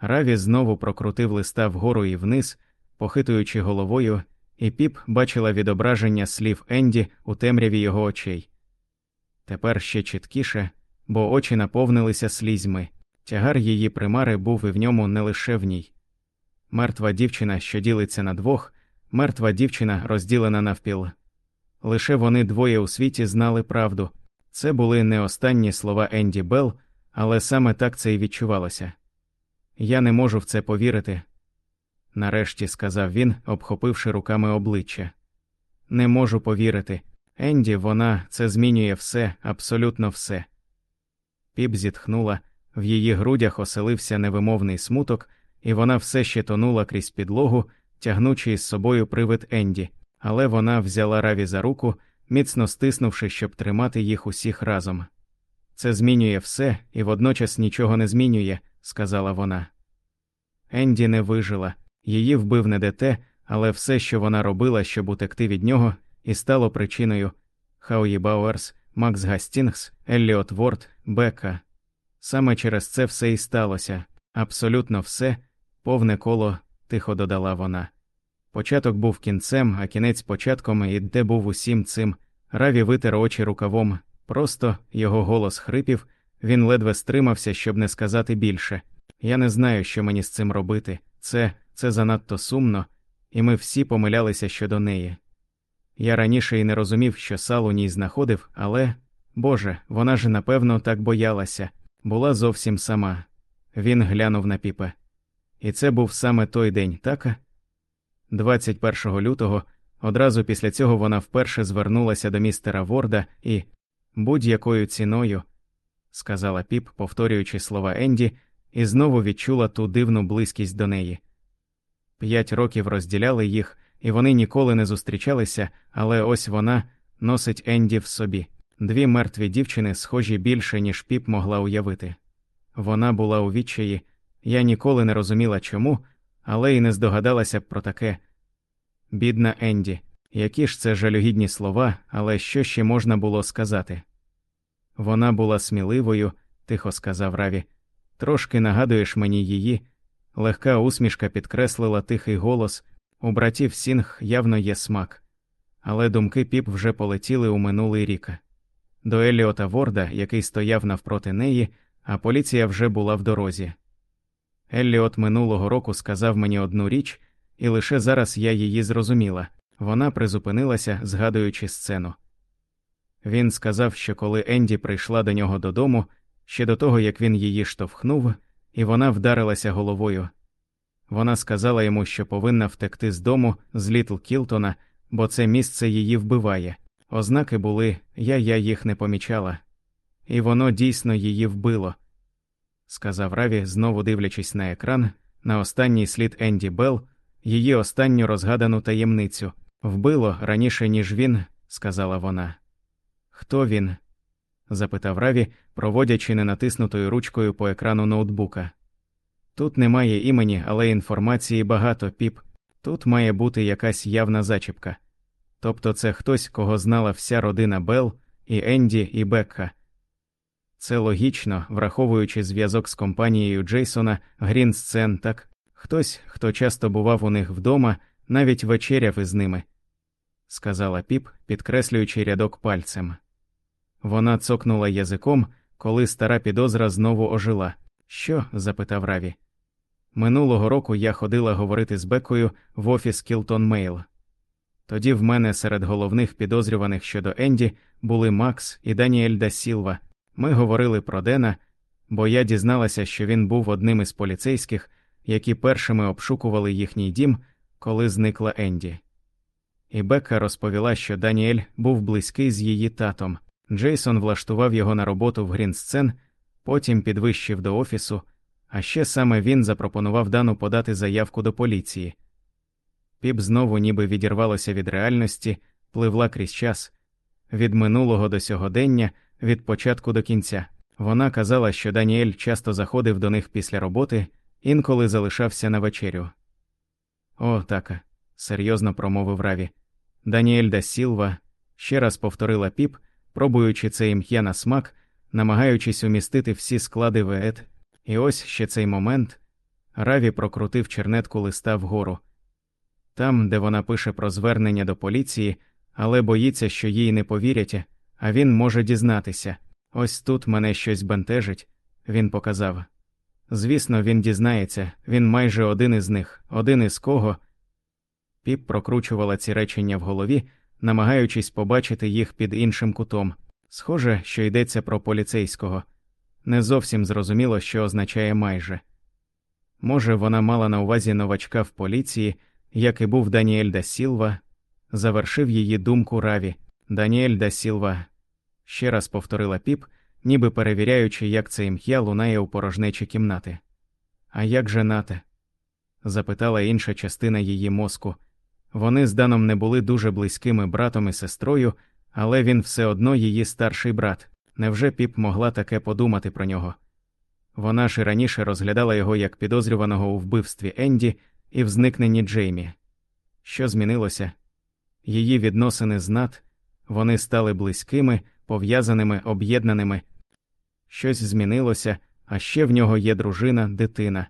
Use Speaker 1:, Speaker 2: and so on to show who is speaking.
Speaker 1: Раві знову прокрутив листа вгору і вниз, похитуючи головою, і піп бачила відображення слів Енді у темряві його очей. Тепер ще чіткіше, бо очі наповнилися слізьми. Тягар її примари був і в ньому не лише в ній. Мертва дівчина, що ділиться на двох, мертва дівчина розділена навпіл. Лише вони двоє у світі знали правду. Це були не останні слова Енді Белл, але саме так це і відчувалося. Я не можу в це повірити, нарешті сказав він, обхопивши руками обличчя. Не можу повірити. Енді, вона це змінює все, абсолютно все. Піп зітхнула, в її грудях оселився невимовний смуток, і вона все ще тонула крізь підлогу, тягнучи із собою привид Енді, але вона взяла раві за руку, міцно стиснувши, щоб тримати їх усіх разом. Це змінює все і водночас нічого не змінює, сказала вона. Енді не вижила, її вбив не ДТ, але все, що вона робила, щоб утекти від нього, і стало причиною Хауї Бауерс, Макс Гастінгс, Елліот Ворд, Бека. Саме через це все і сталося, абсолютно все, повне коло, тихо додала вона. Початок був кінцем, а кінець початком, і де був усім цим. Раві витер очі рукавом, просто його голос хрипів, він ледве стримався, щоб не сказати більше. Я не знаю, що мені з цим робити. Це, це занадто сумно, і ми всі помилялися щодо неї. Я раніше і не розумів, що сал у ній знаходив, але, Боже, вона ж напевно так боялася, була зовсім сама. Він глянув на піпе. І це був саме той день, так? 21 лютого, одразу після цього вона вперше звернулася до містера Ворда і будь-якою ціною, сказала піп, повторюючи слова Енді, і знову відчула ту дивну близькість до неї. П'ять років розділяли їх, і вони ніколи не зустрічалися, але ось вона носить Енді в собі. Дві мертві дівчини, схожі більше, ніж піп могла уявити. Вона була у відчаї, я ніколи не розуміла чому, але й не здогадалася б про таке. Бідна Енді, які ж це жалюгідні слова, але що ще можна було сказати? Вона була сміливою, тихо сказав Раві. Трошки нагадуєш мені її. Легка усмішка підкреслила тихий голос у братів Сінг явно є смак, але думки піп вже полетіли у минулий рік. До Еліота Ворда, який стояв навпроти неї, а поліція вже була в дорозі. Елліот минулого року сказав мені одну річ, і лише зараз я її зрозуміла вона призупинилася, згадуючи сцену. Він сказав, що коли Енді прийшла до нього додому, ще до того як він її штовхнув, і вона вдарилася головою. Вона сказала йому, що повинна втекти з дому з Літл Кілтона, бо це місце її вбиває. Ознаки були, я я їх не помічала, і воно дійсно її вбило, сказав Раві, знову дивлячись на екран, на останній слід Енді Белл, її останню розгадану таємницю. Вбило раніше, ніж він, сказала вона. Хто він? Запитав Раві, проводячи ненатиснутою ручкою по екрану ноутбука. Тут немає імені, але інформації багато піп. Тут має бути якась явна зачіпка. Тобто це хтось, кого знала вся родина Белл, і Енді, і Бекка. Це логічно, враховуючи зв'язок з компанією Джейсона, Грінсцен, так хтось, хто часто бував у них вдома, навіть вечеряв із ними, сказала піп, підкреслюючи рядок пальцем. Вона цокнула язиком, коли стара підозра знову ожила. Що? запитав Раві. Минулого року я ходила говорити з Бекою в офіс Кілтон Мейл. Тоді в мене серед головних підозрюваних щодо Енді були Макс і Даніель да Сілва. Ми говорили про Дена, бо я дізналася, що він був одним із поліцейських, які першими обшукували їхній дім, коли зникла Енді. І Бека розповіла, що Даніель був близький з її татом. Джейсон влаштував його на роботу в Грінсцен, потім підвищив до офісу, а ще саме він запропонував Дану подати заявку до поліції. Піп знову ніби відірвалося від реальності, пливла крізь час, від минулого до сьогодення, від початку до кінця. Вона казала, що Даніель часто заходив до них після роботи, інколи залишався на вечерю. О, така, серйозно промовив Раві. Даніель да Сілва ще раз повторила піп, пробуючи це ім'я на смак, намагаючись умістити всі склади в ет. І ось ще цей момент Раві прокрутив чернетку листа вгору. Там, де вона пише про звернення до поліції, але боїться, що їй не повірять, а він може дізнатися. Ось тут мене щось бентежить, він показав. Звісно, він дізнається, він майже один із них, один із кого. Піп прокручувала ці речення в голові, намагаючись побачити їх під іншим кутом. Схоже, що йдеться про поліцейського. Не зовсім зрозуміло, що означає майже. Може, вона мала на увазі новачка в поліції, як і був Даніель да Сілва, завершив її думку Раві. Даніель да Сілва ще раз повторила піп, ніби перевіряючи, як це ім'я лунає у порожнечі кімнати. А як же нате? запитала інша частина її мозку. Вони з Даном не були дуже близькими братом і сестрою, але він все одно її старший брат. Невже піп могла таке подумати про нього? Вона ж і раніше розглядала його як підозрюваного у вбивстві Енді і в зникненні Джеймі. Що змінилося? Її відносини з Нат, вони стали близькими, пов'язаними, об'єднаними. Щось змінилося, а ще в нього є дружина, дитина.